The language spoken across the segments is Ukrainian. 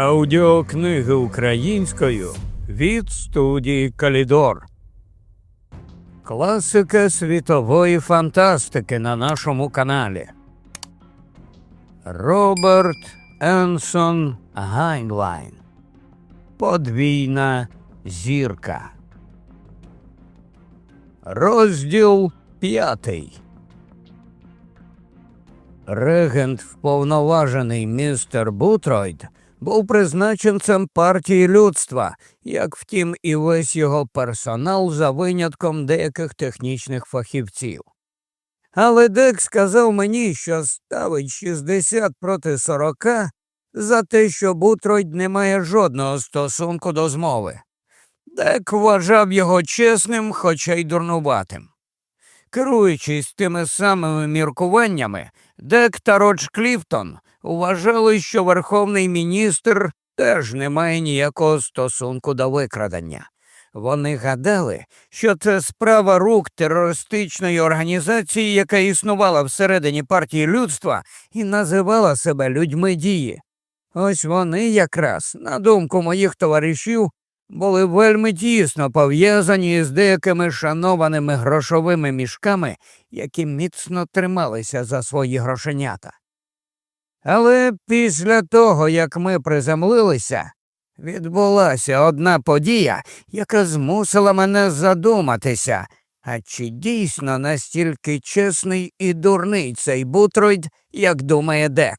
Аудіокниги українською від студії Калідор. Класика світової фантастики на нашому каналі. Роберт Енсон Гайнлайн. Подвійна зірка. Розділ п'ятий. Регент вповноважений містер Бутройд був призначенцем партії людства, як втім, і весь його персонал за винятком деяких технічних фахівців. Але Дек сказав мені, що ставить 60 проти 40 за те, що Бутройд не має жодного стосунку до змови. Дек вважав його чесним, хоча й дурнуватим. Керуючись тими самими міркуваннями, Дек та Кліфтон вважали, що верховний міністр теж не має ніякого стосунку до викрадення. Вони гадали, що це справа рук терористичної організації, яка існувала всередині партії людства і називала себе людьми дії. Ось вони якраз, на думку моїх товаришів, були вельми тісно пов'язані з деякими шанованими грошовими мішками, які міцно трималися за свої грошенята. Але після того, як ми приземлилися, відбулася одна подія, яка змусила мене задуматися, а чи дійсно настільки чесний і дурний цей Бутройд, як думає Дек.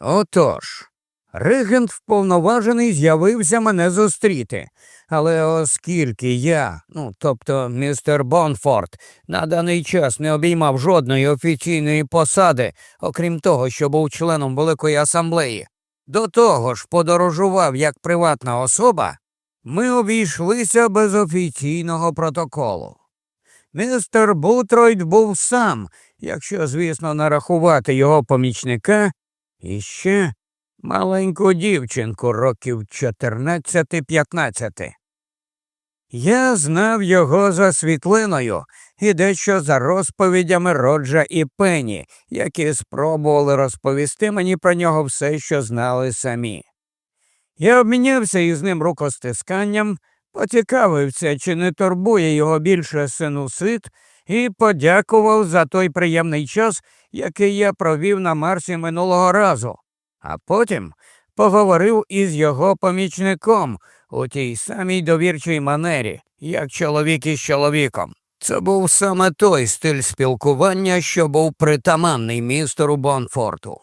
Отож. Регент вповноважений з'явився мене зустріти. Але оскільки я, ну тобто містер Бонфорд, на даний час не обіймав жодної офіційної посади, окрім того, що був членом Великої асамблеї, до того ж подорожував як приватна особа, ми обійшлися без офіційного протоколу. Містер Бутройд був сам, якщо, звісно, нарахувати його помічника, і ще маленьку дівчинку років 14-15. Я знав його за світлиною і дещо за розповідями Роджа і Пені, які спробували розповісти мені про нього все, що знали самі. Я обмінявся із ним рукостисканням, поцікавився, чи не турбує його більше синусит, і подякував за той приємний час, який я провів на Марсі минулого разу а потім поговорив із його помічником у тій самій довірчій манері, як чоловік із чоловіком. Це був саме той стиль спілкування, що був притаманний містеру Бонфорту.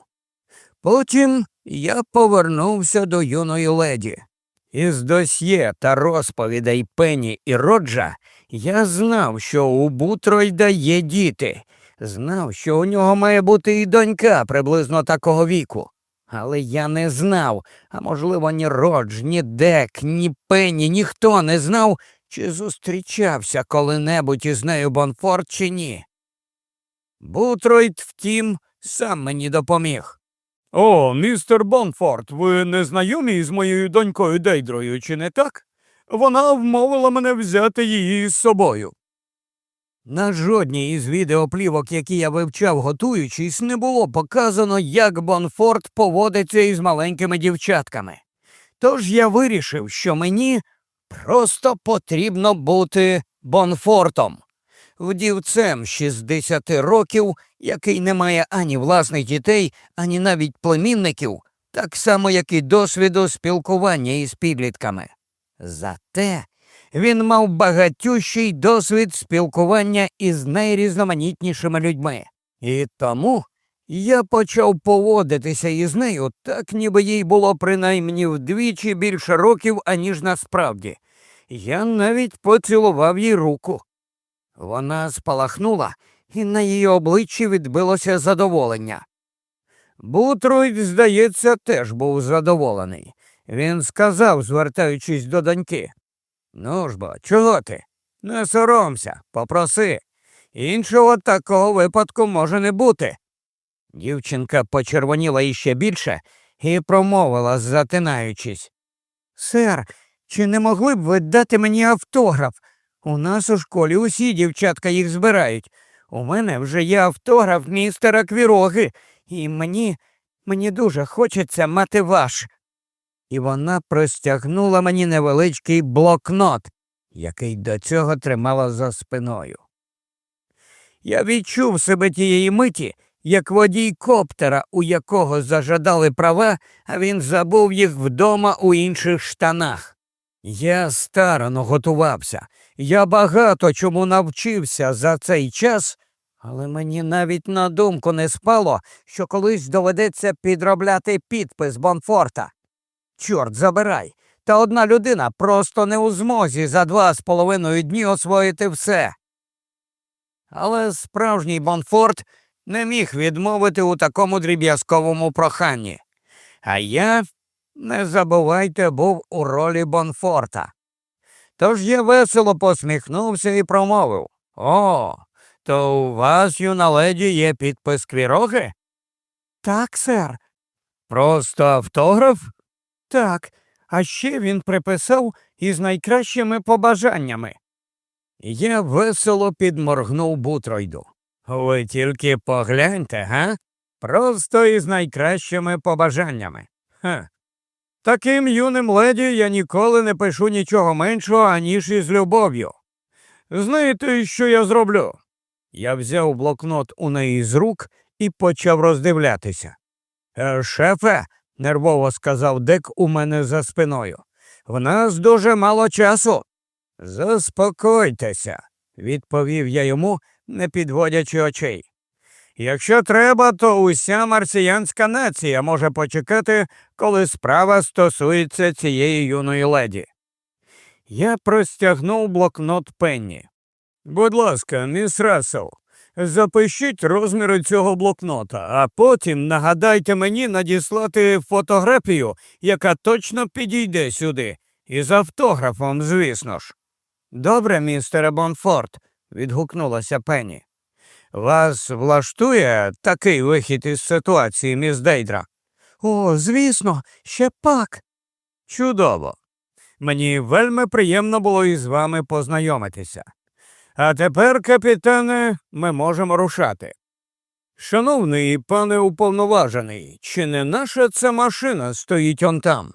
Потім я повернувся до юної леді. Із досьє та розповідей Пенні і Роджа я знав, що у Бутройда є діти, знав, що у нього має бути і донька приблизно такого віку. Але я не знав, а можливо, ні Родж, ні Дек, ні Пенні, ніхто не знав, чи зустрічався коли-небудь із нею Бонфорд, чи ні. Бутройд, втім, сам мені допоміг. О, містер Бонфорд, ви не знайомі з моєю донькою Дейдрою, чи не так? Вона вмовила мене взяти її з собою. На жодній із відеоплівок, які я вивчав, готуючись, не було показано, як Бонфорд поводиться із маленькими дівчатками. Тож я вирішив, що мені просто потрібно бути Бонфортом, вдівцем 60 років, який не має ані власних дітей, ані навіть племінників, так само, як і досвіду спілкування із підлітками. Зате він мав багатющий досвід спілкування із найрізноманітнішими людьми. І тому я почав поводитися із нею так, ніби їй було принаймні вдвічі більше років, аніж насправді. Я навіть поцілував їй руку. Вона спалахнула, і на її обличчі відбилося задоволення. Бутройд, здається, теж був задоволений. Він сказав, звертаючись до доньки Ну ж бо, чого ти? Не соромся, попроси. Іншого такого випадку може не бути. Дівчинка почервоніла іще більше і промовила, затинаючись. Сер, чи не могли б ви дати мені автограф? У нас у школі усі дівчатка їх збирають. У мене вже є автограф містера Квіроги, і мені, мені дуже хочеться мати ваш. І вона простягнула мені невеличкий блокнот, який до цього тримала за спиною. Я відчув себе тієї миті, як водій коптера, у якого зажадали права, а він забув їх вдома у інших штанах. Я старано готувався, я багато чому навчився за цей час, але мені навіть на думку не спало, що колись доведеться підробляти підпис Бонфорта. Чорт забирай, та одна людина просто не у змозі за два з половиною дні освоїти все. Але справжній Бонфорт не міг відмовити у такому дріб'язковому проханні. А я, не забувайте, був у ролі Бонфорта. Тож я весело посміхнувся і промовив О, то у вас, юна леді, є підпис квіроги? Так, сер. Просто автограф? Так, а ще він приписав із найкращими побажаннями. Я весело підморгнув Бутройду. Ви тільки погляньте, га? Просто із найкращими побажаннями. Ха. Таким юним леді я ніколи не пишу нічого меншого, аніж із любов'ю. Знаєте, що я зроблю? Я взяв блокнот у неї з рук і почав роздивлятися. «Е, шефе, нервово сказав Дек у мене за спиною. В нас дуже мало часу. Заспокойтеся, відповів я йому, не підводячи очей. Якщо треба, то уся марсіянська нація може почекати, коли справа стосується цієї юної леді. Я простягнув блокнот Пенні. Будь ласка, міс Рассел, запишіть розміри цього блокнота, а потім нагадайте мені надіслати фотографію, яка точно підійде сюди, і з автографом, звісно ж. Добре, містере Бонфорд, відгукнулася Пенні. Вас влаштує такий вихід із ситуації, міс Дейдра? О, звісно, ще пак. Чудово. Мені вельми приємно було із вами познайомитися. А тепер, капітане, ми можемо рушати. Шановний пане уповноважений, чи не наша ця машина стоїть он там?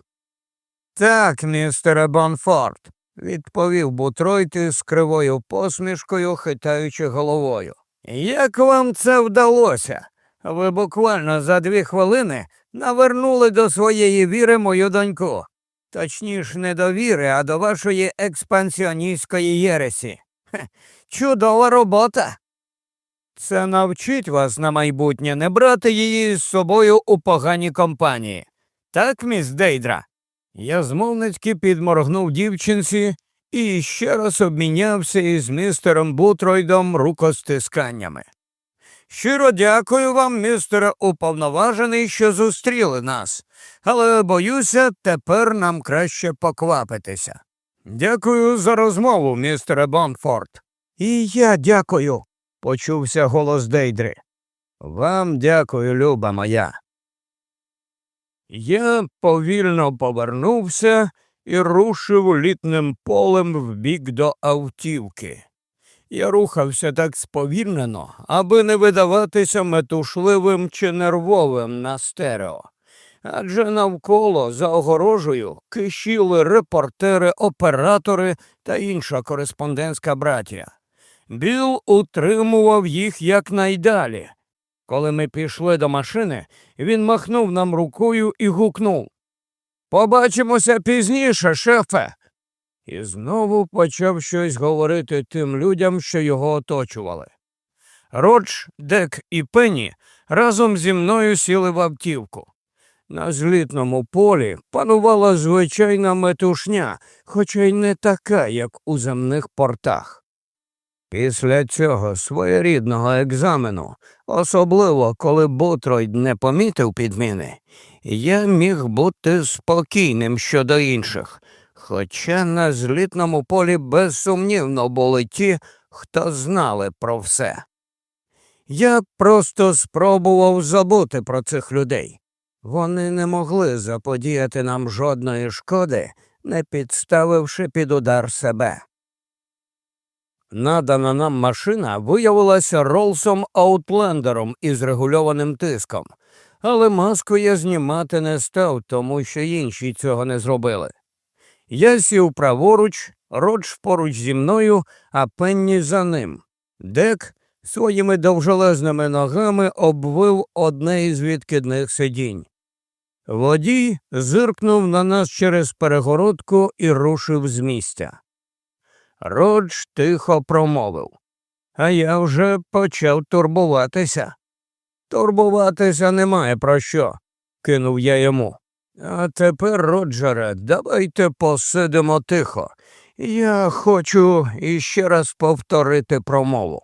Так, містере Бонфорд, відповів Бутройти з кривою посмішкою, хитаючи головою. Як вам це вдалося? Ви буквально за дві хвилини навернули до своєї віри мою доньку. Точніше, не до віри, а до вашої експансіоністської єресі. Чудова робота. Це навчить вас на майбутнє не брати її з собою у поганій компанії. Так, міс Дейдра? Я змовницьки підморгнув дівчинці і ще раз обмінявся із містером Бутройдом рукостисканнями. Щиро дякую вам, містере уповноважений, що зустріли нас, але боюся, тепер нам краще поквапитися. Дякую за розмову, містере Бонфорд. І я дякую, почувся голос Дейдри. Вам дякую, люба моя. Я повільно повернувся і рушив літним полем вбік до автівки. Я рухався так сповільнено, аби не видаватися метушливим чи нервовим на стерео. Адже навколо за огорожею кишіли репортери, оператори та інша кореспондентська братія. Біл утримував їх якнайдалі. Коли ми пішли до машини, він махнув нам рукою і гукнув Побачимося пізніше, шефе. І знову почав щось говорити тим людям, що його оточували. Родж, Дек і Пенні разом зі мною сіли в автівку. На злітному полі панувала звичайна метушня, хоча й не така, як у земних портах. Після цього своєрідного екзамену, особливо коли Бутройд не помітив підміни, я міг бути спокійним щодо інших, хоча на злітному полі безсумнівно були ті, хто знали про все. Я просто спробував забути про цих людей. Вони не могли заподіяти нам жодної шкоди, не підставивши під удар себе. Надана нам машина виявилася Ролсом Аутлендером із регульованим тиском. але маску я знімати не став, тому що інші цього не зробили. Я сів праворуч, Родж поруч зі мною, а Пенні за ним. Дек своїми довжелезними ногами обвив одне із відкидних сидінь. Водій зиркнув на нас через перегородку і рушив з місця. Родж тихо промовив, а я вже почав турбуватися. Турбуватися немає про що, кинув я йому. А тепер, Роджере, давайте посидимо тихо. Я хочу іще раз повторити промову.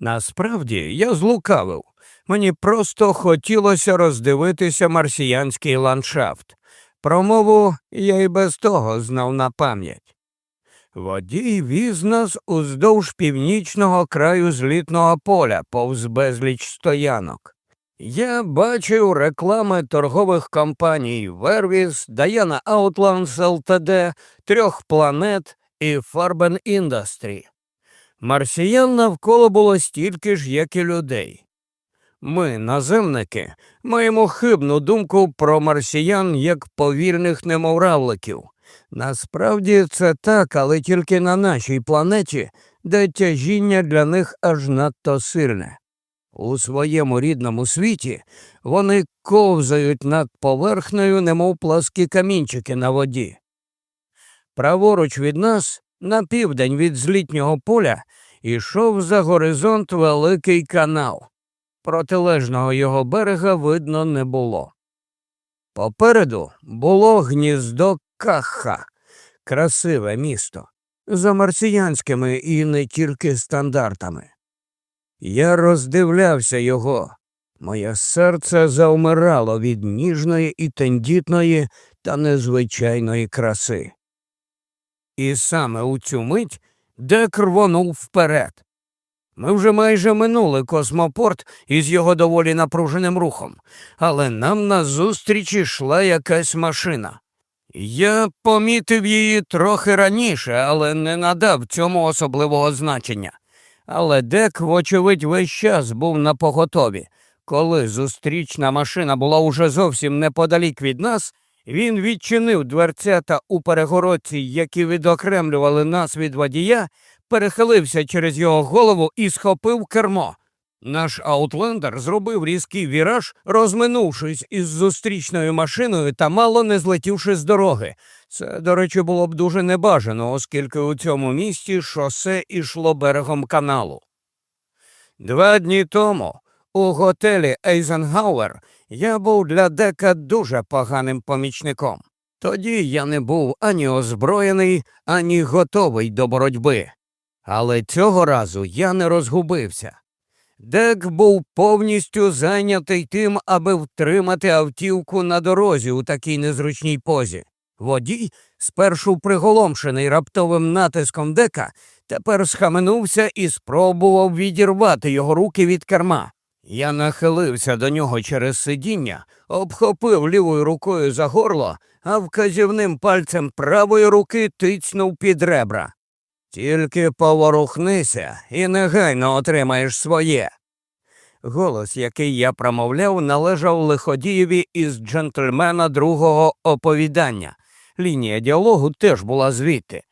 Насправді я злукавив. Мені просто хотілося роздивитися марсіянський ландшафт. Промову я й без того знав на пам'ять. Водій віз нас уздовж північного краю злітного поля, повз безліч стоянок. Я бачив реклами торгових компаній Вервіс, Diana Outlines Ltd, трьох планет і Фарбен Індастрі. Марсіян навколо було стільки ж, як і людей. Ми, наземники, маємо хибну думку про марсіян як повільних немовравликів. Насправді це так, але тільки на нашій планеті, де тяжіння для них аж надто сильне. У своєму рідному світі вони ковзають над поверхнею, немов пласкі камінчики на воді. Праворуч від нас, на південь від злітнього поля, ішов за горизонт великий канал. Протилежного його берега видно не було. Попереду було гніздо Каха, красиве місто, за марсіянськими і не тільки стандартами. Я роздивлявся його. Моє серце завмирало від ніжної і тендітної та незвичайної краси. І саме у цю мить Дек рвонув вперед. Ми вже майже минули космопорт із його доволі напруженим рухом, але нам назустріч йшла якась машина. Я помітив її трохи раніше, але не надав цьому особливого значення. Але Дек, вочевидь, весь час був на поготові. Коли зустрічна машина була уже зовсім неподалік від нас, він відчинив дверцята у перегородці, які відокремлювали нас від водія, перехилився через його голову і схопив кермо. Наш аутлендер зробив різкий віраж, розминувшись із зустрічною машиною та мало не злетівши з дороги. Це, до речі, було б дуже небажано, оскільки у цьому місті шосе ішло берегом каналу. Два дні тому у готелі Ейзенгауер я був для Дека дуже поганим помічником. Тоді я не був ані озброєний, ані готовий до боротьби. Але цього разу я не розгубився. Дек був повністю зайнятий тим, аби втримати автівку на дорозі у такій незручній позі. Водій, спершу приголомшений раптовим натиском Дека, тепер схаменувся і спробував відірвати його руки від керма. Я нахилився до нього через сидіння, обхопив лівою рукою за горло, а вказівним пальцем правої руки тицнув під ребра. Тільки поворухнися і негайно отримаєш своє. Голос, який я промовляв, належав лиходієві із джентльмена другого оповідання. Лінія діалогу теж була звідти.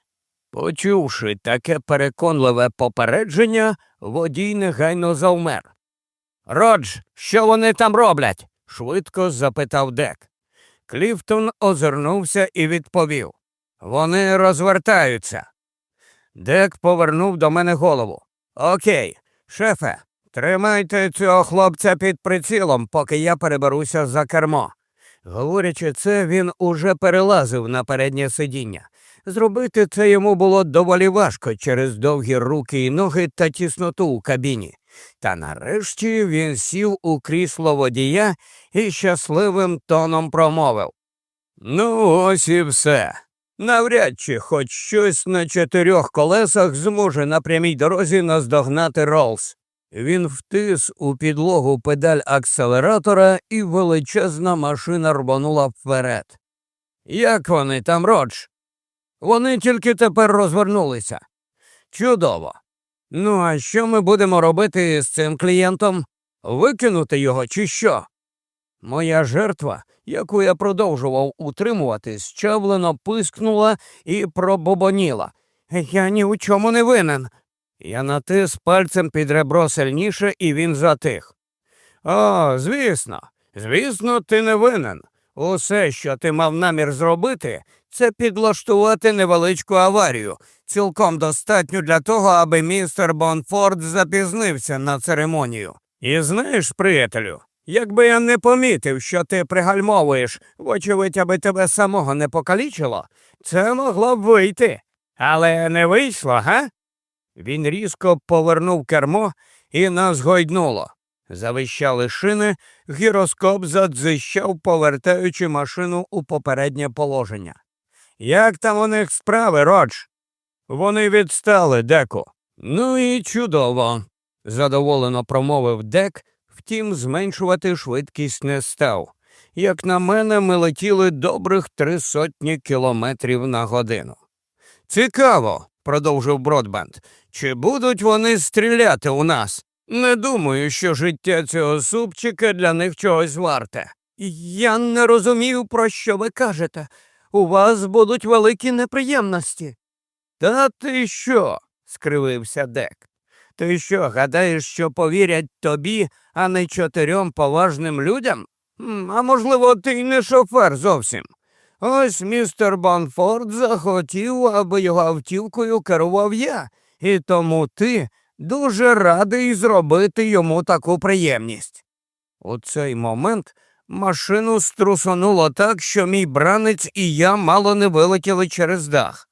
Почувши таке переконливе попередження, водій негайно завмер. Родж, що вони там роблять? швидко запитав Дек. Кліфтон озирнувся і відповів Вони розвертаються. Дек повернув до мене голову. Окей, шефе, тримайте цього хлопця під прицілом, поки я переберуся за кермо. Говорячи це, він уже перелазив на переднє сидіння. Зробити це йому було доволі важко через довгі руки і ноги та тісноту у кабіні. Та нарешті він сів у крісло водія і щасливим тоном промовив Ну, ось і все. Навряд чи хоч щось на чотирьох колесах зможе на прямій дорозі наздогнати Роллс. Він втис у підлогу педаль акселератора, і величезна машина рвонула вперед. Як вони там, Родж? Вони тільки тепер розвернулися. Чудово. Ну, а що ми будемо робити з цим клієнтом? Викинути його, чи що? Моя жертва, яку я продовжував утримувати, щавлено пискнула і пробобоніла. Я ні у чому не винен. Я натис пальцем під ребро сильніше, і він затих. О, звісно, звісно, ти не винен. Усе, що ти мав намір зробити, це підлаштувати невеличку аварію, цілком достатньо для того, аби містер Бонфорд запізнився на церемонію. І знаєш, приятелю, якби я не помітив, що ти пригальмовуєш, вочевидь, аби тебе самого не покалічило, це могло б вийти. Але не вийшло, га? Він різко повернув кермо і нас гойднуло. Завищали шини, гіроскоп задзищав, повертаючи машину у попереднє положення. Як там у них справи, Родж? Вони відстали, деку. Ну і чудово, задоволено промовив дек, втім, зменшувати швидкість не став. Як на мене, ми летіли добрих три сотні кілометрів на годину. Цікаво, продовжив Бродбенд, чи будуть вони стріляти у нас? Не думаю, що життя цього супчика для них чогось варте. Я не розумію, про що ви кажете. У вас будуть великі неприємності. Та ти що? скривився Дек. Ти що, гадаєш, що повірять тобі, а не чотирьом поважним людям? А можливо, ти й не шофер зовсім. Ось містер Бонфорд захотів, аби його автівкою керував я, і тому ти дуже радий зробити йому таку приємність. У цей момент машину струсонуло так, що мій бранець і я мало не вилетіли через дах.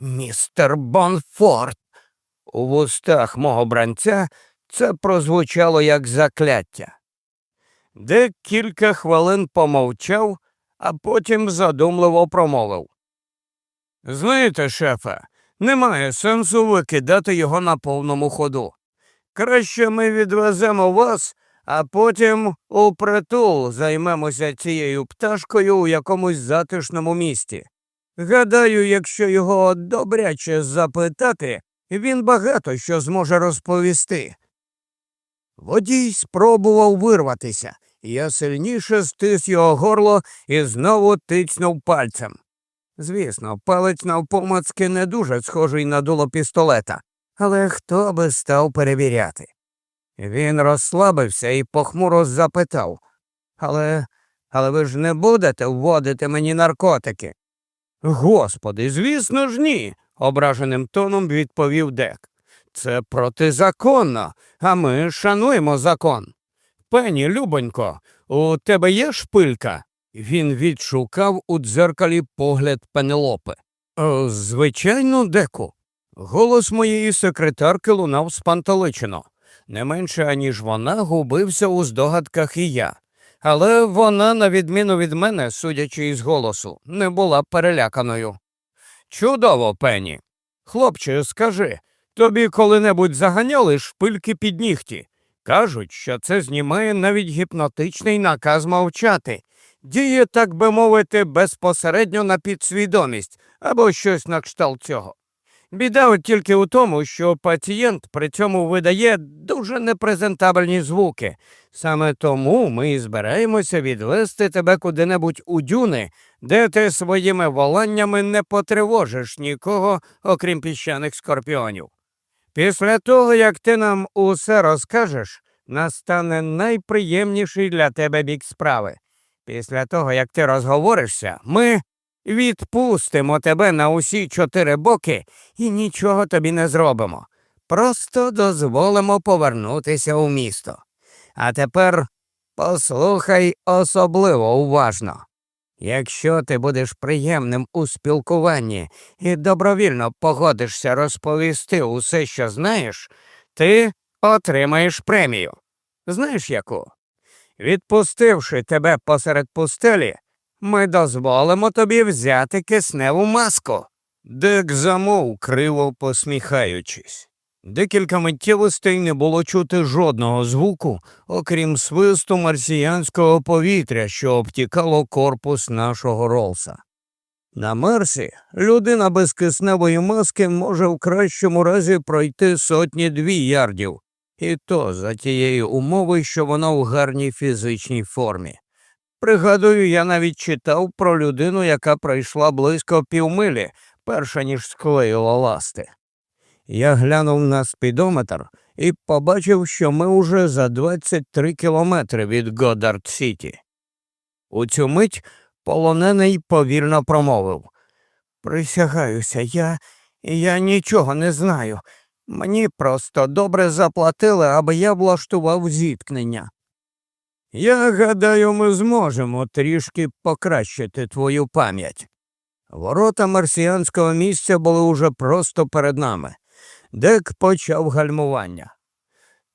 Містер Бонфорд. У вустах мого бранця це прозвучало як закляття. Де кілька хвилин помовчав, а потім задумливо промовив. Знаєте, шефе, немає сенсу викидати його на повному ходу. Краще ми відвеземо вас, а потім у притул займемося цією пташкою у якомусь затишному місті. Гадаю, якщо його добряче запитати, він багато що зможе розповісти. Водій спробував вирватися, я сильніше стис його горло і знову тицнув пальцем. Звісно, палець навпомацки не дуже схожий на дуло пістолета, але хто би став перевіряти? Він розслабився і похмуро запитав Але але ви ж не будете вводити мені наркотики? Господи, звісно ж, ні, ображеним тоном відповів Дек. Це протизаконно, а ми шануємо закон. Пені, любонько, у тебе є шпилька? Він відшукав у дзеркалі погляд Пенелопи. Звичайно, деку. Голос моєї секретарки лунав спантеличено. Не менше, аніж вона губився у здогадках і я. Але вона, на відміну від мене, судячи із голосу, не була переляканою. Чудово, Пенні. Хлопче, скажи, тобі коли-небудь заганяли шпильки під нігті? Кажуть, що це знімає навіть гіпнотичний наказ мовчати, діє, так би мовити, безпосередньо на підсвідомість або щось на кшталт цього. Біда тільки у тому, що пацієнт при цьому видає дуже непрезентабельні звуки. Саме тому ми збираємося відвести тебе куди-небудь у дюни, де ти своїми воланнями не потривожиш нікого, окрім піщаних скорпіонів. Після того, як ти нам усе розкажеш, настане найприємніший для тебе бік справи. Після того, як ти розговоришся, ми відпустимо тебе на усі чотири боки і нічого тобі не зробимо. Просто дозволимо повернутися у місто. А тепер послухай особливо уважно. Якщо ти будеш приємним у спілкуванні і добровільно погодишся розповісти усе, що знаєш, ти отримаєш премію. Знаєш яку? Відпустивши тебе посеред пустелі, ми дозволимо тобі взяти кисневу маску. Дек замов, криво посміхаючись. Декілька миттєвостей не було чути жодного звуку, окрім свисту марсіянського повітря, що обтікало корпус нашого Ролса. На Марсі людина без кисневої маски може в кращому разі пройти сотні дві ярдів, і то за тієї умови, що вона в гарній фізичній формі. Пригадую, я навіть читав про людину, яка пройшла близько півмилі, перша ніж склеїла ласти. Я глянув на спідометр і побачив, що ми уже за 23 кілометри від Годард Сіті. У цю мить полонений повільно промовив Присягаюся, я я нічого не знаю. Мені просто добре заплатили, аби я влаштував зіткнення. Я гадаю, ми зможемо трішки покращити твою пам'ять. Ворота марсіанського місця були уже просто перед нами. Дек почав гальмування.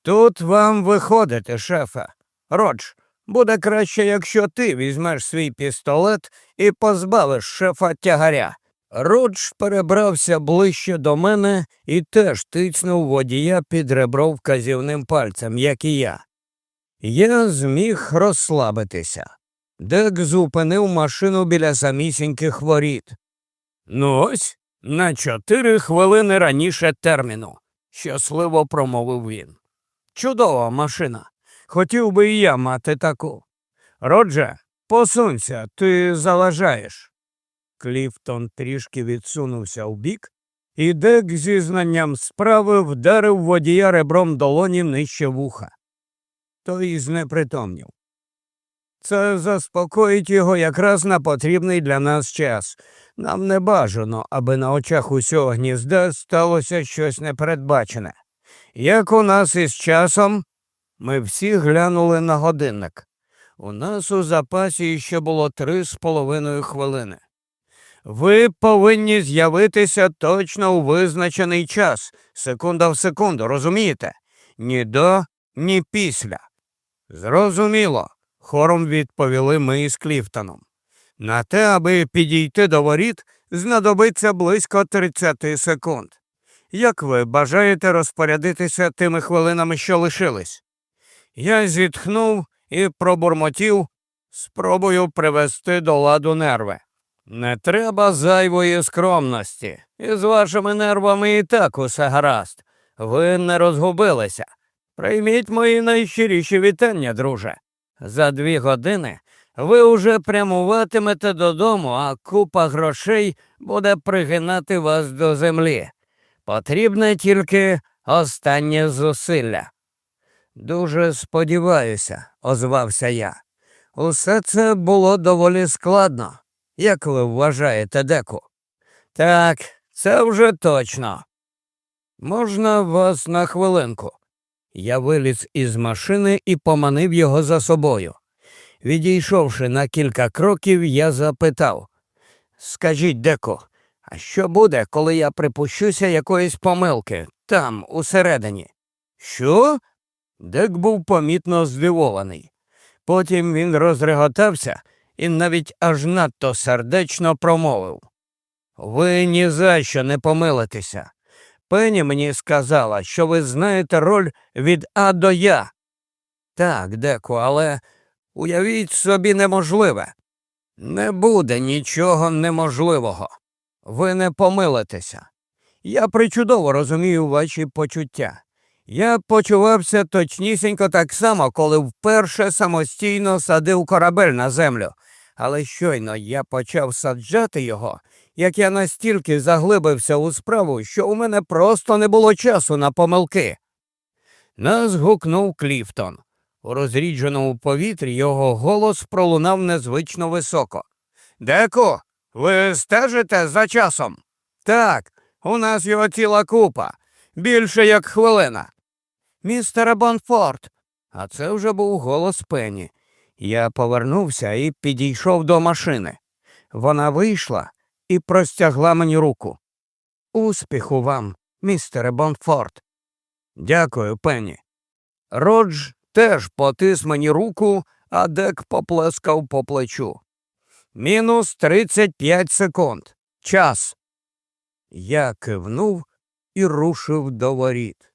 Тут вам виходити, шефе. Родж, буде краще, якщо ти візьмеш свій пістолет і позбавиш шефа тягаря. Родж перебрався ближче до мене і теж тицнув водія під ребро вказівним пальцем, як і я. Я зміг розслабитися. Дек зупинив машину біля самісіньких воріт. Ну ось на чотири хвилини раніше терміну, щасливо промовив він. Чудова машина. Хотів би і я мати таку. Родже, посунься, ти заважаєш. Кліфтон трішки відсунувся вбік, і дек зі знанням справи вдарив водія ребром долоні нижче вуха. Той знепритомнів. Це заспокоїть його якраз на потрібний для нас час. Нам не бажано, аби на очах усього гнізда сталося щось непередбачене. Як у нас із часом, ми всі глянули на годинник. У нас у запасі ще було три з половиною хвилини. Ви повинні з'явитися точно у визначений час, секунда в секунду, розумієте? Ні до, ні після. Зрозуміло, хором відповіли ми із Кліфтоном. На те, аби підійти до воріт, знадобиться близько 30 секунд. Як ви бажаєте розпорядитися тими хвилинами, що лишились? Я зітхнув і пробурмотів, спробую привести до ладу нерви. Не треба зайвої скромності. Із вашими нервами і так усе гаразд. Ви не розгубилися. Прийміть мої найщиріші вітання, друже. За дві години ви уже прямуватимете додому, а купа грошей буде пригинати вас до землі. Потрібне тільки останнє зусилля. Дуже сподіваюся, озвався я. Усе це було доволі складно. Як ви вважаєте, деку? Так, це вже точно. Можна вас на хвилинку? Я виліз із машини і поманив його за собою. Відійшовши на кілька кроків, я запитав Скажіть, деку, а що буде, коли я припущуся якоїсь помилки там, усередині? Що? Дек був помітно здивований. Потім він розреготався і навіть аж надто сердечно промовив Ви ні за що не помилитеся. Пені мені сказала, що ви знаєте роль від А до Я. Так, деку, але уявіть собі неможливе. Не буде нічого неможливого. Ви не помилитеся. Я причудово розумію ваші почуття. Я почувався точнісінько так само, коли вперше самостійно садив корабель на землю, але щойно я почав саджати його, як я настільки заглибився у справу, що у мене просто не було часу на помилки. Нас гукнув Кліфтон. У розрідженому повітрі його голос пролунав незвично високо. Деку, ви стежите за часом? Так, у нас його ціла купа, більше як хвилина. Містере Бонфорд. А це вже був голос Пені. Я повернувся і підійшов до машини. Вона вийшла і простягла мені руку. Успіху вам, містере Бонфорд. Дякую, Пенні. Родж теж потис мені руку, а дек поплескав по плечу. Мінус 35 секунд. Час. Я кивнув і рушив до воріт.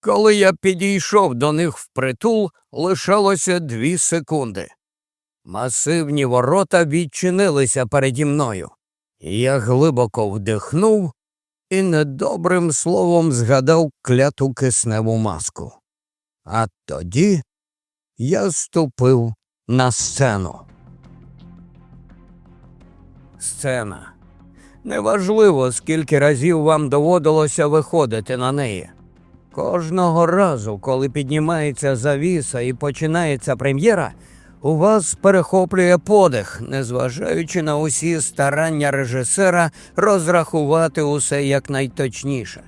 Коли я підійшов до них впритул, лишалося дві секунди. Масивні ворота відчинилися переді мною. Я глибоко вдихнув і недобрим словом згадав кляту кисневу маску. А тоді я ступив на сцену. Сцена. Неважливо, скільки разів вам доводилося виходити на неї. Кожного разу, коли піднімається завіса і починається прем'єра, у вас перехоплює подих, незважаючи на усі старання режисера розрахувати усе якнайточніше.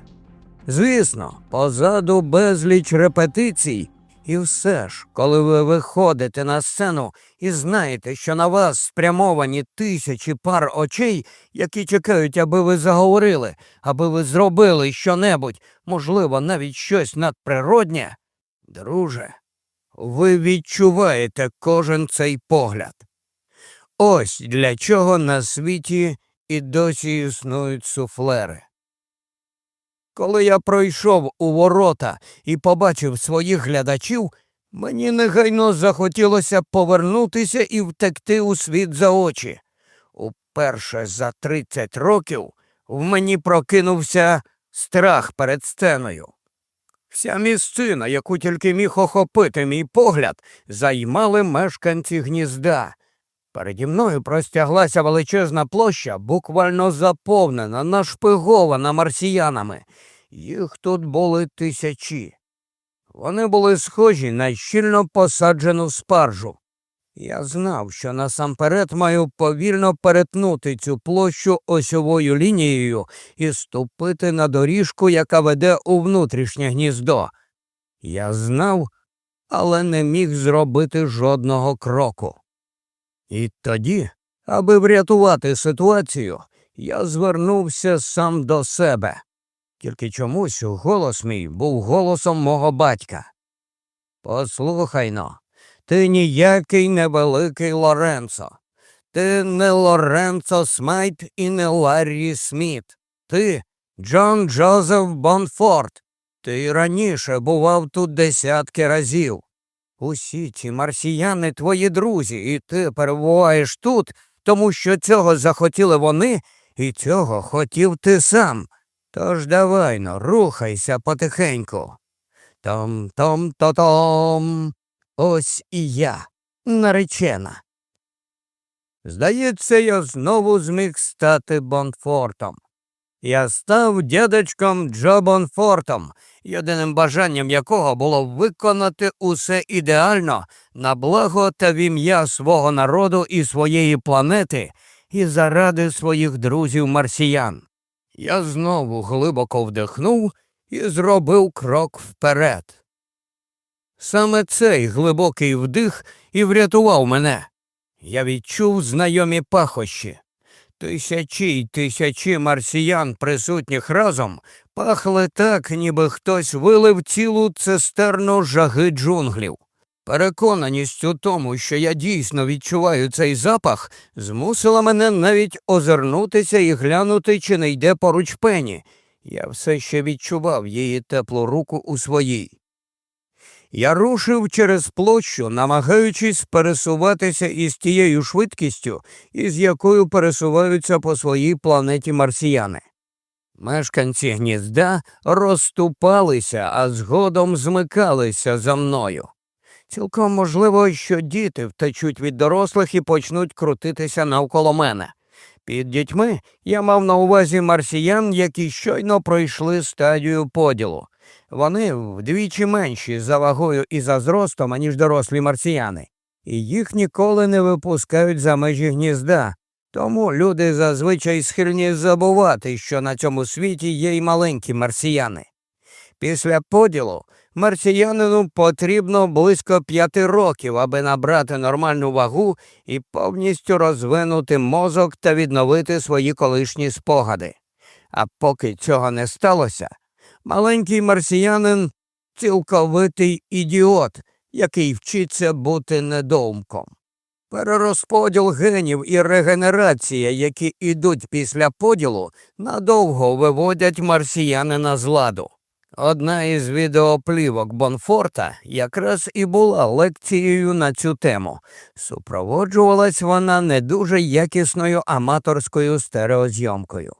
Звісно, позаду безліч репетицій, і все ж, коли ви виходите на сцену і знаєте, що на вас спрямовані тисячі пар очей, які чекають, аби ви заговорили, аби ви зробили щонебудь, можливо, навіть щось надприроднє, друже, ви відчуваєте кожен цей погляд. Ось для чого на світі і досі існують суфлери. Коли я пройшов у ворота і побачив своїх глядачів, мені негайно захотілося повернутися і втекти у світ за очі. Уперше за 30 років в мені прокинувся страх перед сценою. Вся місцина, яку тільки міг охопити мій погляд, займали мешканці гнізда. Переді мною простяглася величезна площа, буквально заповнена, нашпигована марсіянами. Їх тут були тисячі. Вони були схожі на щільно посаджену спаржу. Я знав, що насамперед маю повільно перетнути цю площу осьовою лінією і ступити на доріжку, яка веде у внутрішнє гніздо. Я знав, але не міг зробити жодного кроку. І тоді, аби врятувати ситуацію, я звернувся сам до себе. Тільки чомусь голос мій був голосом мого батька. Послухай но, ти ніякий не великий Лоренцо. Ти не Лоренцо Смайт і не Ларрі Сміт. Ти Джон Джозеф Бонфорд. Ти раніше бував тут десятки разів. Усі ці марсіяни твої друзі, і ти перебуваєш тут, тому що цього захотіли вони, і цього хотів ти сам. Тож давай но, рухайся потихеньку. Том том то том. Ось і я, наречена. Здається, я знову зміг стати Бонфортом. Я став дядечком Джо Бонфортом, єдиним бажанням якого було виконати усе ідеально на благо та в ім'я свого народу і своєї планети і заради своїх друзів марсіян. Я знову глибоко вдихнув і зробив крок вперед. Саме цей глибокий вдих і врятував мене. Я відчув знайомі пахощі. Тисячі й тисячі марсіян, присутніх разом, пахли так, ніби хтось вилив цілу цистерну жаги джунглів. Переконаність у тому, що я дійсно відчуваю цей запах, змусила мене навіть озирнутися і глянути, чи не йде поруч пені. Я все ще відчував її теплу руку у своїй. Я рушив через площу, намагаючись пересуватися із тією швидкістю, із якою пересуваються по своїй планеті марсіяни. Мешканці гнізда розступалися, а згодом змикалися за мною. Цілком можливо, що діти втечуть від дорослих і почнуть крутитися навколо мене. Під дітьми я мав на увазі марсіян, які щойно пройшли стадію поділу. Вони вдвічі менші за вагою і за зростом, аніж дорослі марсіяни, і їх ніколи не випускають за межі гнізда. Тому люди зазвичай схильні забувати, що на цьому світі є й маленькі марсіяни. Після поділу марсіянину потрібно близько п'яти років, аби набрати нормальну вагу і повністю розвинути мозок та відновити свої колишні спогади. А поки цього не сталося, маленький марсіянин цілковитий ідіот, який вчиться бути недоумком. Перерозподіл генів і регенерація, які ідуть після поділу, надовго виводять марсіянина з ладу. Одна із відеоплівок Бонфорта якраз і була лекцією на цю тему. Супроводжувалась вона не дуже якісною аматорською стереозйомкою.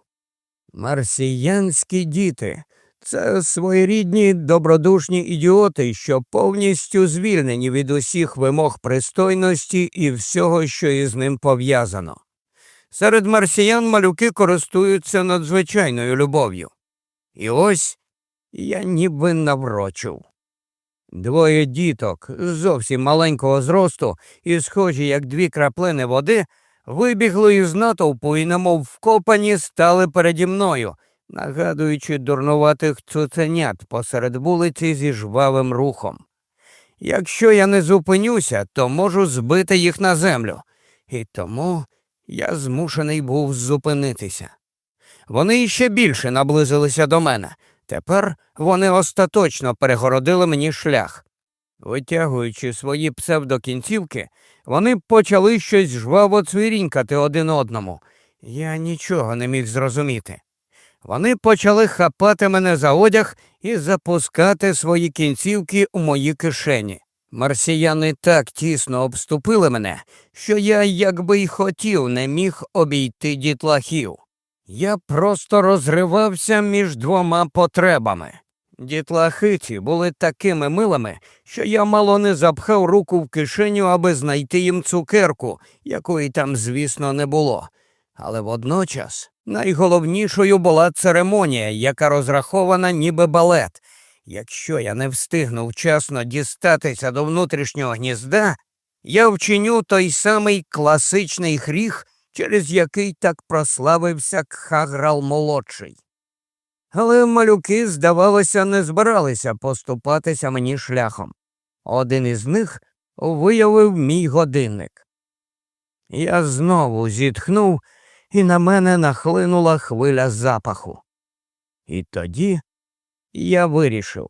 Марсіянські діти Це своєрідні добродушні ідіоти, що повністю звільнені від усіх вимог пристойності і всього, що із ним пов'язано. Серед марсіян малюки користуються надзвичайною любов'ю. І ось я ніби наврочив. Двоє діток зовсім маленького зросту і схожі, як дві краплини води, вибігли із натовпу і, немов вкопані, стали переді мною, нагадуючи дурнуватих цуценят посеред вулиці зі жвавим рухом. Якщо я не зупинюся, то можу збити їх на землю, і тому я змушений був зупинитися. Вони іще більше наблизилися до мене. Тепер вони остаточно перегородили мені шлях. Витягуючи свої псевдокінцівки, вони почали щось жваво цвірінькати один одному. Я нічого не міг зрозуміти. Вони почали хапати мене за одяг і запускати свої кінцівки у мої кишені. Марсіяни так тісно обступили мене, що я, якби й хотів, не міг обійти дітлахів. Я просто розривався між двома потребами. Дітлахиці були такими милими, що я мало не запхав руку в кишеню, аби знайти їм цукерку, якої там, звісно, не було. Але водночас найголовнішою була церемонія, яка розрахована ніби балет. Якщо я не встигну вчасно дістатися до внутрішнього гнізда, я вчиню той самий класичний хріх, через який так прославився Кхаграл молодший. Але малюки, здавалося, не збиралися поступатися мені шляхом. Один із них виявив мій годинник. Я знову зітхнув, і на мене нахлинула хвиля запаху. І тоді я вирішив.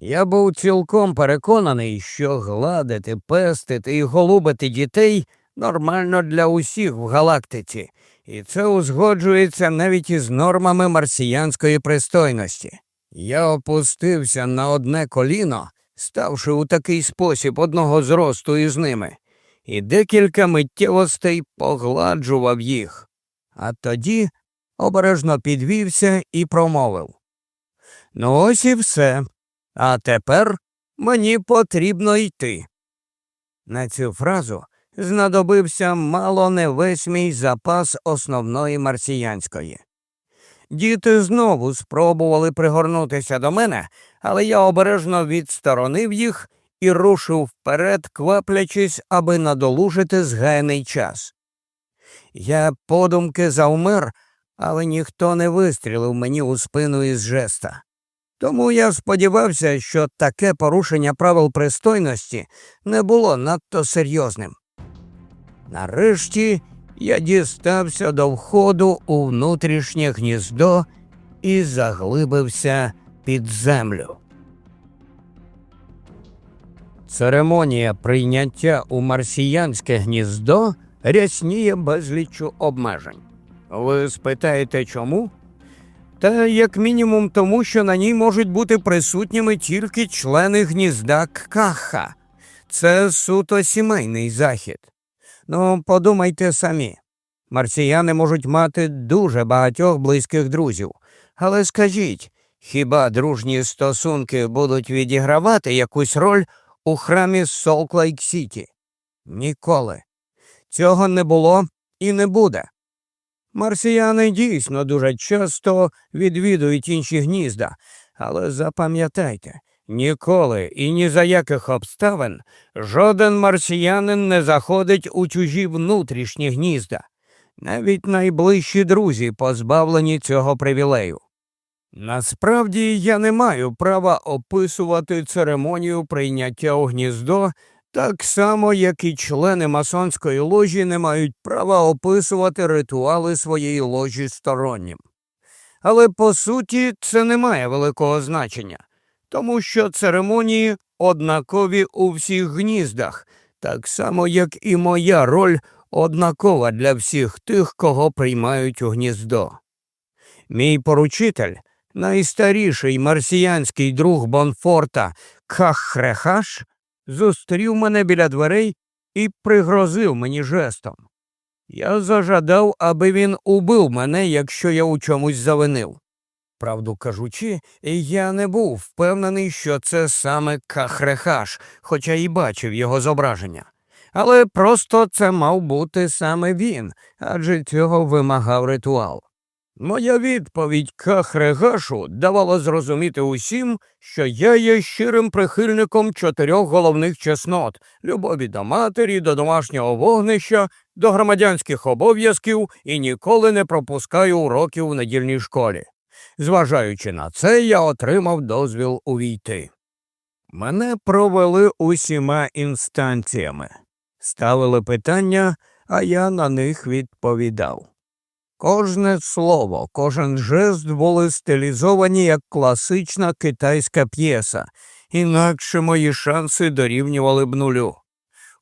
Я був цілком переконаний, що гладити, пестити і голубити дітей нормально для усіх в галактиці, і це узгоджується навіть із нормами марсіянської пристойності. Я опустився на одне коліно, ставши у такий спосіб одного зросту із ними, і декілька миттєвостей погладжував їх, а тоді обережно підвівся і промовив Ну, ось і все. А тепер мені потрібно йти. На цю фразу знадобився мало не весь мій запас основної марсіянської. Діти знову спробували пригорнутися до мене, але я обережно відсторонив їх і рушив вперед, кваплячись, аби надолужити згайний час. Я подумки завмер, але ніхто не вистрілив мені у спину із жеста. Тому я сподівався, що таке порушення правил пристойності не було надто серйозним. Нарешті я дістався до входу у внутрішнє гніздо і заглибився під землю. Церемонія прийняття у марсіянське гніздо рясніє безліччю обмежень. Ви спитаєте чому? Та як мінімум тому, що на ній можуть бути присутніми тільки члени гнізда Каха. Це суто сімейний захід. Ну, подумайте самі. Марсіяни можуть мати дуже багатьох близьких друзів. Але скажіть, хіба дружні стосунки будуть відігравати якусь роль у храмі Солклайк Сіті? Ніколи. Цього не було і не буде. Марсіяни дійсно дуже часто відвідують інші гнізда, але запам'ятайте, ніколи і ні за яких обставин жоден марсіянин не заходить у чужі внутрішні гнізда. Навіть найближчі друзі позбавлені цього привілею. Насправді я не маю права описувати церемонію прийняття у гніздо так само, як і члени масонської ложі не мають права описувати ритуали своєї ложі стороннім. Але по суті це не має великого значення, тому що церемонії однакові у всіх гніздах, так само, як і моя роль однакова для всіх тих, кого приймають у гніздо. Мій поручитель, найстаріший марсіянський друг Бонфорта Кахрехаш, зустрів мене біля дверей і пригрозив мені жестом. Я зажадав, аби він убив мене, якщо я у чомусь завинив. Правду кажучи, я не був впевнений, що це саме Кахрехаш, хоча і бачив його зображення. Але просто це мав бути саме він, адже цього вимагав ритуал. Моя відповідь Кахрегашу давала зрозуміти усім, що я є щирим прихильником чотирьох головних чеснот любові до матері, до домашнього вогнища, до громадянських обов'язків і ніколи не пропускаю уроків в недільній школі. Зважаючи на це, я отримав дозвіл увійти. Мене провели усіма інстанціями, ставили питання, а я на них відповідав. Кожне слово, кожен жест були стилізовані як класична китайська п'єса, інакше мої шанси дорівнювали б нулю.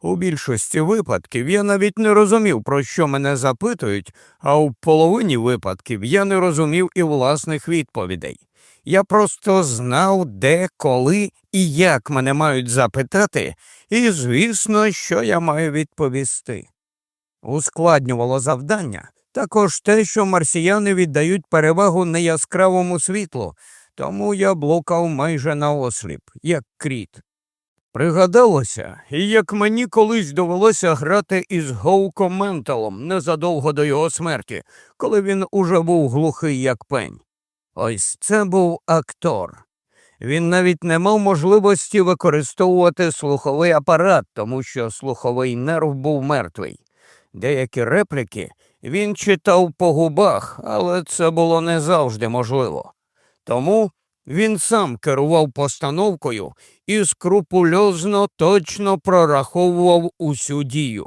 У більшості випадків я навіть не розумів, про що мене запитують, а у половині випадків я не розумів і власних відповідей. Я просто знав, де, коли і як мене мають запитати, і, звісно, що я маю відповісти. Ускладнювало завдання також те, що марсіяни віддають перевагу неяскравому світлу, тому я блукав майже наосліп, як кріт. Пригадалося, як мені колись довелося грати із Гоуко Менталом незадовго до його смерті, коли він уже був глухий, як пень. Ось це був актор. Він навіть не мав можливості використовувати слуховий апарат, тому що слуховий нерв був мертвий. Деякі репліки він читав по губах, але це було не завжди можливо. Тому він сам керував постановкою і скрупульозно точно прораховував усю дію.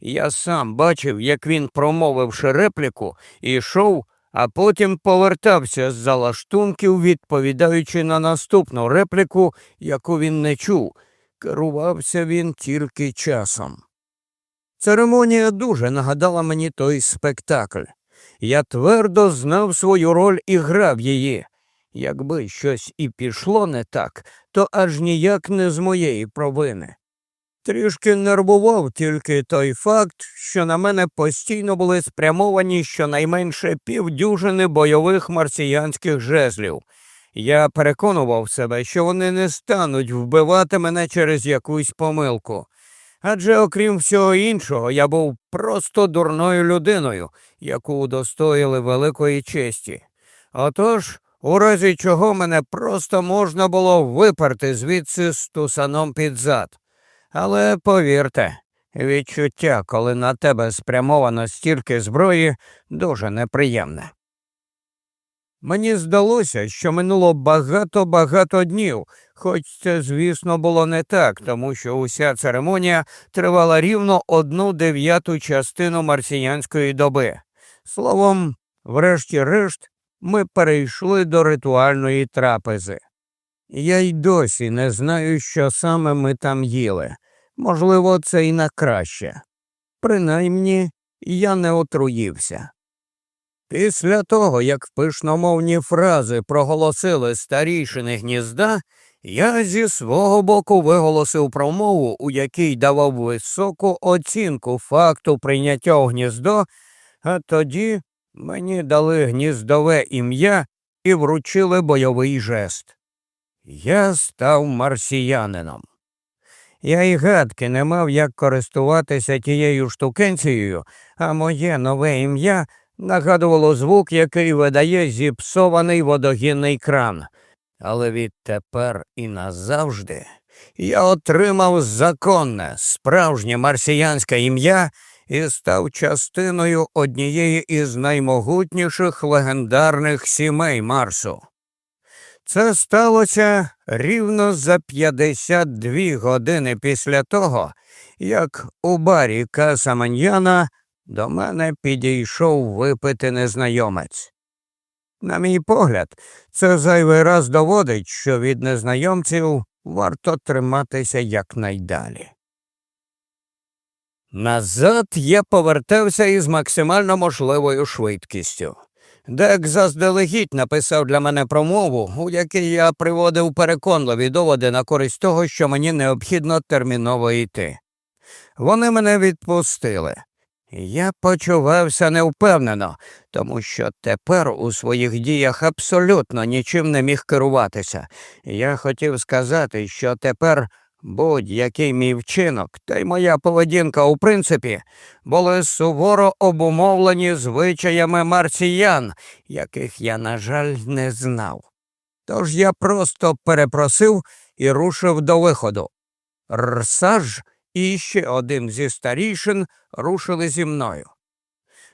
Я сам бачив, як він, промовивши репліку, ішов, а потім повертався з залаштунків, відповідаючи на наступну репліку, яку він не чув. Керувався він тільки часом. Церемонія дуже нагадала мені той спектакль. Я твердо знав свою роль і грав її. Якби щось і пішло не так, то аж ніяк не з моєї провини. Трішки нервував тільки той факт, що на мене постійно були спрямовані щонайменше півдюжини бойових марсіянських жезлів. Я переконував себе, що вони не стануть вбивати мене через якусь помилку. Адже, окрім всього іншого, я був просто дурною людиною, яку удостоїли великої честі. Отож, у разі чого мене просто можна було виперти звідси з тусаном під зад. Але повірте, відчуття, коли на тебе спрямовано стільки зброї, дуже неприємне. Мені здалося, що минуло багато-багато днів, хоч це, звісно, було не так, тому що уся церемонія тривала рівно одну дев'яту частину марсіянської доби. Словом, врешті-решт, ми перейшли до ритуальної трапези. Я й досі не знаю, що саме ми там їли. Можливо, це і на краще. Принаймні, я не отруївся. Після того, як пишномовні фрази проголосили старішини гнізда, я зі свого боку виголосив промову, у якій давав високу оцінку факту прийняття у гніздо, а тоді мені дали гніздове ім'я і вручили бойовий жест. Я став марсіянином. Я й гадки не мав, як користуватися тією штукенцією, а моє нове ім'я нагадувало звук, який видає зіпсований водогінний кран. Але відтепер і назавжди я отримав законне, справжнє марсіянське ім'я і став частиною однієї із наймогутніших легендарних сімей Марсу. Це сталося рівно за 52 години після того, як у барі Каса Маньяна до мене підійшов випити незнайомець. На мій погляд, це зайвий раз доводить, що від незнайомців варто триматися якнайдалі. Назад я повертався із максимально можливою швидкістю. Дек заздалегідь написав для мене промову, у якій я приводив переконливі доводи на користь того, що мені необхідно терміново йти. Вони мене відпустили. Я почувався невпевнено, тому що тепер у своїх діях абсолютно нічим не міг керуватися. Я хотів сказати, що тепер будь-який мій вчинок та й моя поведінка, у принципі, були суворо обумовлені звичаями марсіян, яких я, на жаль, не знав. Тож я просто перепросив і рушив до виходу. Рсаж і ще один зі старішин рушили зі мною.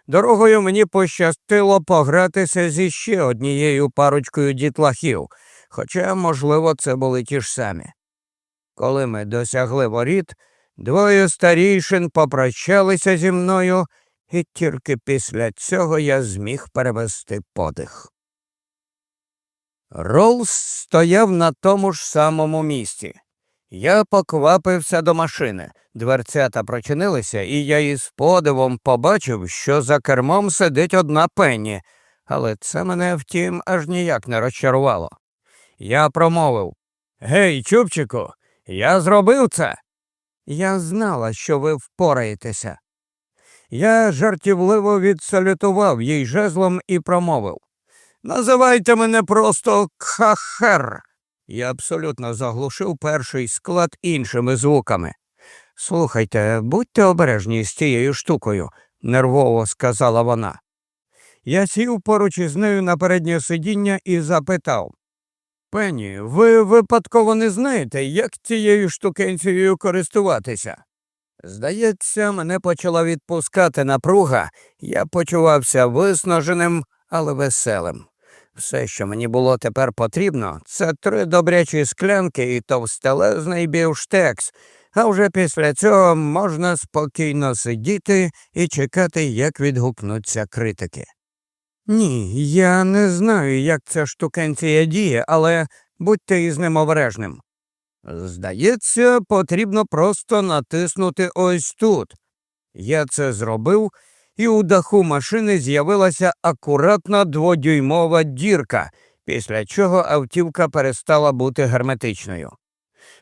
Дорогою мені пощастило погратися зі ще однією парочкою дітлахів, хоча, можливо, це були ті ж самі. Коли ми досягли воріт, двоє старішин попрощалися зі мною, і тільки після цього я зміг перевести подих. Ролс стояв на тому ж самому місці. Я поквапився до машини. Дверцята прочинилися, і я із подивом побачив, що за кермом сидить одна пенні, але це мене, втім, аж ніяк не розчарувало. Я промовив Гей, чубчику, я зробив це. Я знала, що ви впораєтеся. Я жартівливо відсалютував їй жезлом і промовив Називайте мене просто Кхахер. Я абсолютно заглушив перший склад іншими звуками. Слухайте, будьте обережні з цією штукою, нервово сказала вона. Я сів поруч із нею на переднє сидіння і запитав Пені, ви випадково не знаєте, як цією штукенцією користуватися? Здається, мене почала відпускати напруга, я почувався виснаженим, але веселим. Все, що мені було тепер потрібно, це три добрячі склянки і товстелезний бівштекс, а вже після цього можна спокійно сидіти і чекати, як відгукнуться критики. Ні, я не знаю, як ця штукенція діє, але будьте із ним обережним. Здається, потрібно просто натиснути ось тут. Я це зробив і у даху машини з'явилася акуратна дводюймова дірка, після чого автівка перестала бути герметичною.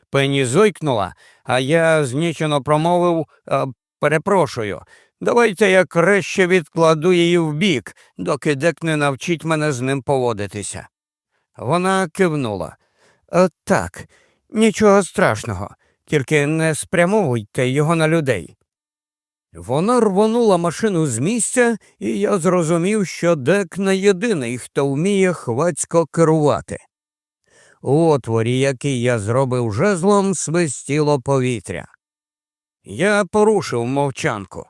Пені зойкнула, а я знічено промовив перепрошую. Давайте я краще відкладу її вбік, доки дек не навчить мене з ним поводитися. Вона кивнула. Так, нічого страшного, тільки не спрямовуйте його на людей. Вона рвонула машину з місця, і я зрозумів, що дек не єдиний, хто вміє хвацько керувати. У отворі, який я зробив жезлом, свистіло повітря. Я порушив мовчанку.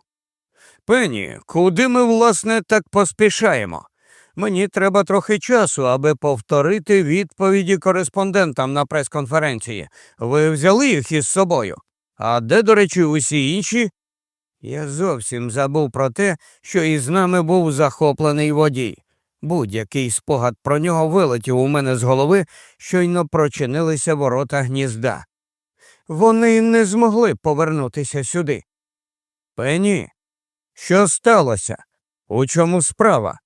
Пені, куди ми, власне, так поспішаємо? Мені треба трохи часу, аби повторити відповіді кореспондентам на прес-конференції. Ви взяли їх із собою. А де, до речі, усі інші? Я зовсім забув про те, що із нами був захоплений водій. Будь-який спогад про нього вилетів у мене з голови, щойно прочинилися ворота гнізда. Вони не змогли повернутися сюди. Пені, що сталося? У чому справа?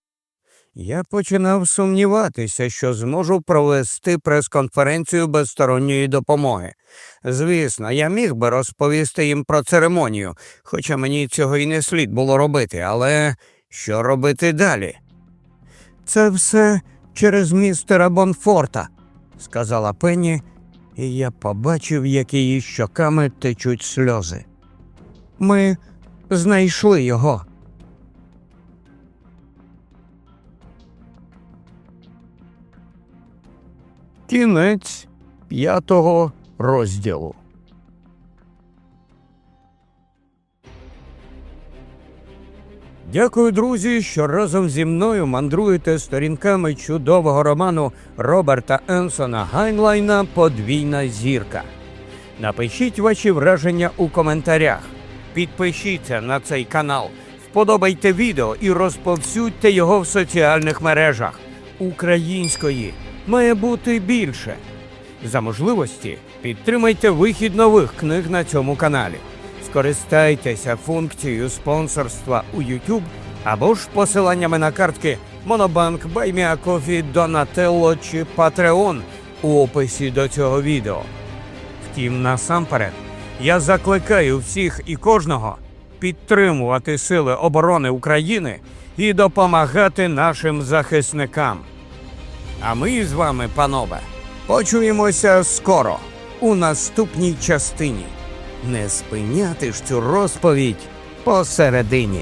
Я починав сумніватися, що зможу провести прес-конференцію без сторонньої допомоги. Звісно, я міг би розповісти їм про церемонію, хоча мені цього і не слід було робити, але що робити далі? Це все через містера Бонфорта, сказала Пенні, і я побачив, як її щоками течуть сльози. Ми знайшли його. Кінець п'ятого розділу. Дякую, друзі, що разом зі мною мандруєте сторінками чудового роману Роберта Енсона Гайнлайна Подвійна зірка. Напишіть ваші враження у коментарях. Підпишіться на цей канал, вподобайте відео і розповсюдьте його в соціальних мережах української має бути більше. За можливості підтримайте вихід нових книг на цьому каналі. Скористайтеся функцією спонсорства у YouTube або ж посиланнями на картки Monobank, BuyMeACoffee, Donatello чи Patreon у описі до цього відео. Втім, насамперед, я закликаю всіх і кожного підтримувати Сили оборони України і допомагати нашим захисникам. А ми з вами, панове, почуємося скоро у наступній частині. Не спиняти ж цю розповідь посередині.